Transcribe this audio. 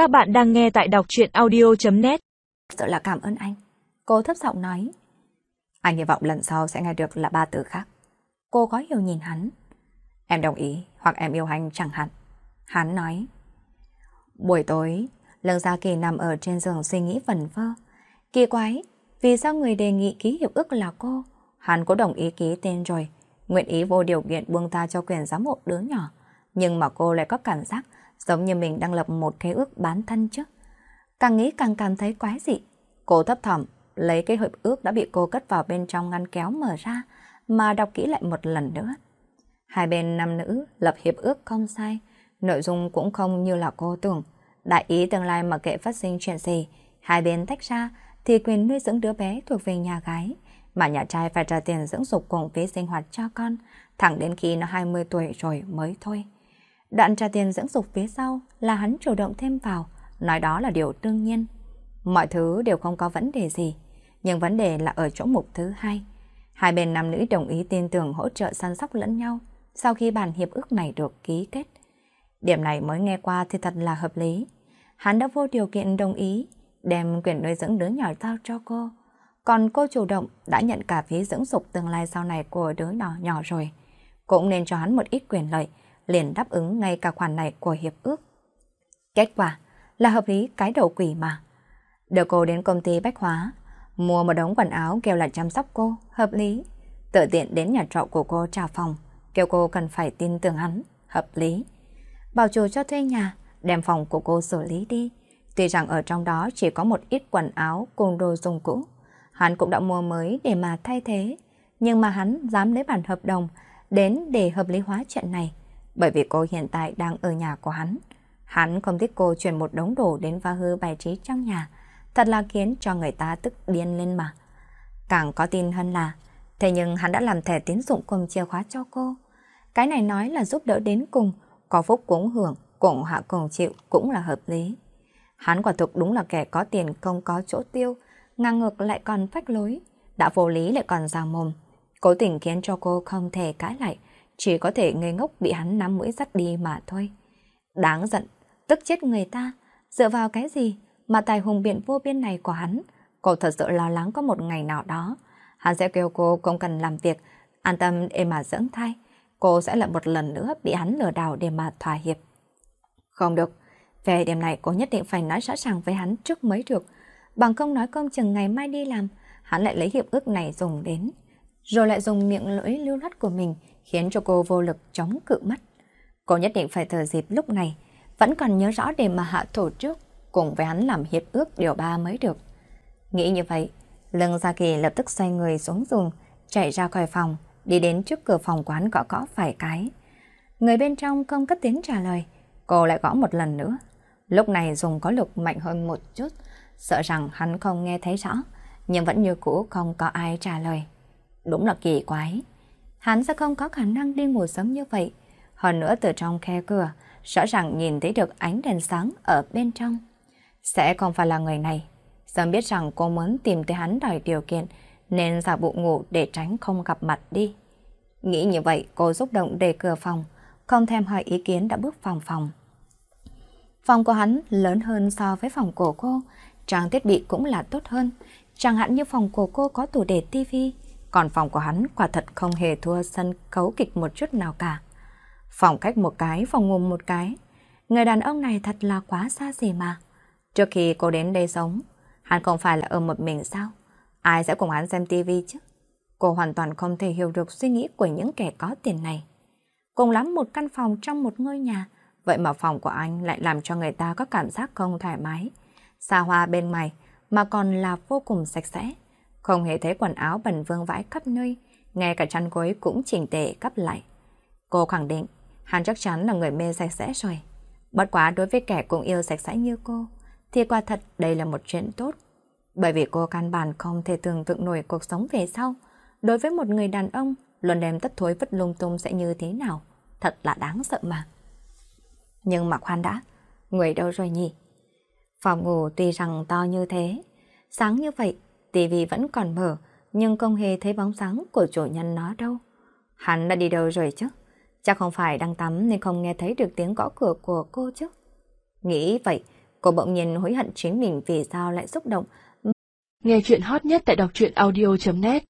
Các bạn đang nghe tại đọc truyện audio.net Sợ là cảm ơn anh. Cô thấp giọng nói. Anh hy vọng lần sau sẽ nghe được là ba từ khác. Cô có hiểu nhìn hắn. Em đồng ý, hoặc em yêu anh chẳng hạn. Hắn nói. Buổi tối, Lương Gia Kỳ nằm ở trên giường suy nghĩ vẩn vơ. Kỳ quái, vì sao người đề nghị ký hiệp ước là cô? Hắn có đồng ý ký tên rồi, nguyện ý vô điều kiện buông ta cho quyền giám hộ đứa nhỏ. Nhưng mà cô lại có cảm giác giống như mình đang lập một khế ước bán thân chứ. Càng nghĩ càng cảm thấy quái dị. Cô thấp thỏm lấy cái hiệp ước đã bị cô cất vào bên trong ngăn kéo mở ra mà đọc kỹ lại một lần nữa. Hai bên nam nữ lập hiệp ước không sai, nội dung cũng không như là cô tưởng. Đại ý tương lai mà kệ phát sinh chuyện gì, hai bên tách ra thì quyền nuôi dưỡng đứa bé thuộc về nhà gái, mà nhà trai phải trả tiền dưỡng dục cùng phí sinh hoạt cho con, thẳng đến khi nó 20 tuổi rồi mới thôi. Đoạn trả tiền dưỡng dục phía sau là hắn chủ động thêm vào, nói đó là điều đương nhiên. Mọi thứ đều không có vấn đề gì, nhưng vấn đề là ở chỗ mục thứ hai. Hai bên nam nữ đồng ý tin tưởng hỗ trợ săn sóc lẫn nhau sau khi bản hiệp ước này được ký kết. Điểm này mới nghe qua thì thật là hợp lý. Hắn đã vô điều kiện đồng ý đem quyền nuôi dưỡng đứa nhỏ tao cho cô. Còn cô chủ động đã nhận cả phí dưỡng dục tương lai sau này của đứa nhỏ nhỏ rồi. Cũng nên cho hắn một ít quyền lợi, liền đáp ứng ngay cả khoản này của hiệp ước. Kết quả là hợp lý cái đầu quỷ mà. Đưa cô đến công ty bách hóa, mua một đống quần áo kêu là chăm sóc cô, hợp lý. Tự tiện đến nhà trọ của cô trả phòng, kêu cô cần phải tin tưởng hắn, hợp lý. Bảo chủ cho thuê nhà, đem phòng của cô xử lý đi. Tuy rằng ở trong đó chỉ có một ít quần áo cùng đồ dùng cũ, hắn cũng đã mua mới để mà thay thế. Nhưng mà hắn dám lấy bản hợp đồng đến để hợp lý hóa chuyện này, bởi vì cô hiện tại đang ở nhà của hắn. Hắn không thích cô chuyển một đống đồ đến phá hư bài trí trong nhà, thật là khiến cho người ta tức điên lên mà. Càng có tin hơn là, thế nhưng hắn đã làm thẻ tín dụng cùng chìa khóa cho cô. Cái này nói là giúp đỡ đến cùng, có phúc cũng hưởng, cũng hạ cùng chịu cũng là hợp lý. Hắn quả thực đúng là kẻ có tiền không có chỗ tiêu, ngang ngược lại còn phách lối, đã vô lý lại còn già mồm. Cố tình khiến cho cô không thể cãi lại, chỉ có thể ngây ngốc bị hắn nắm mũi dắt đi mà thôi. Đáng giận, tức chết người ta, dựa vào cái gì mà tài hùng biện vô biên này của hắn, cô thật sự lo lắng có một ngày nào đó, hắn sẽ kêu cô không cần làm việc, an tâm để mà dưỡng thai, cô sẽ lại một lần nữa bị hắn lừa đảo để mà thỏa hiệp. Không được, về điểm này cô nhất định phải nói rõ ràng với hắn trước mới được, bằng không nói công chừng ngày mai đi làm, hắn lại lấy hiệp ước này dùng đến, rồi lại dùng miệng lưỡi lưu lắt của mình khiến cho cô vô lực chống cự mất. Cô nhất định phải thờ dịp lúc này, vẫn còn nhớ rõ để mà hạ thổ trước, cùng với hắn làm hiệp ước điều ba mới được. Nghĩ như vậy, Lương Gia Kỳ lập tức xoay người xuống giường, chạy ra khỏi phòng, đi đến trước cửa phòng quán gõ gõ vài cái. Người bên trong không cất tiếng trả lời, cô lại gõ một lần nữa. Lúc này dùng có lực mạnh hơn một chút, sợ rằng hắn không nghe thấy rõ, nhưng vẫn như cũ không có ai trả lời. Đúng là kỳ quái. Hắn sẽ không có khả năng đi ngủ sớm như vậy. Hơn nữa từ trong khe cửa, rõ ràng nhìn thấy được ánh đèn sáng ở bên trong. Sẽ không phải là người này. Sớm biết rằng cô muốn tìm tới hắn đòi điều kiện, nên giả bộ ngủ để tránh không gặp mặt đi. Nghĩ như vậy, cô xúc động để cửa phòng, không thèm hỏi ý kiến đã bước vào phòng. Phòng của hắn lớn hơn so với phòng của cô, trang thiết bị cũng là tốt hơn. Chẳng hạn như phòng của cô có tủ để tivi, còn phòng của hắn quả thật không hề thua sân khấu kịch một chút nào cả. Phòng cách một cái, phòng ngủ một cái. Người đàn ông này thật là quá xa xỉ mà. Trước khi cô đến đây sống, hắn không phải là ở một mình sao? Ai sẽ cùng hắn xem tivi chứ? Cô hoàn toàn không thể hiểu được suy nghĩ của những kẻ có tiền này. Cùng lắm một căn phòng trong một ngôi nhà, vậy mà phòng của anh lại làm cho người ta có cảm giác không thoải mái. Xa hoa bên ngoài mà còn là vô cùng sạch sẽ. Không hề thấy quần áo bẩn vương vãi khắp nơi, ngay cả chăn gối cũng chỉnh tề cắp lại. Cô khẳng định, hắn chắc chắn là người mê sạch sẽ rồi. Bất quá đối với kẻ cũng yêu sạch sẽ như cô, thì quả thật đây là một chuyện tốt. Bởi vì cô căn bản không thể tưởng tượng nổi cuộc sống về sau. Đối với một người đàn ông, luôn đem tất thối vứt lung tung sẽ như thế nào. Thật là đáng sợ mà. Nhưng mà khoan đã, người đâu rồi nhỉ? Phòng ngủ tuy rằng to như thế, sáng như vậy, tivi vẫn còn mở, nhưng không hề thấy bóng sáng của chủ nhân nó đâu. Hắn đã đi đâu rồi chứ? Chắc không phải đang tắm nên không nghe thấy được tiếng gõ cửa của cô chứ. Nghĩ vậy, Cô bỗng nhiên hối hận chính mình vì sao lại xúc động. Nghe chuyện hot nhất tại đọc truyện audio.net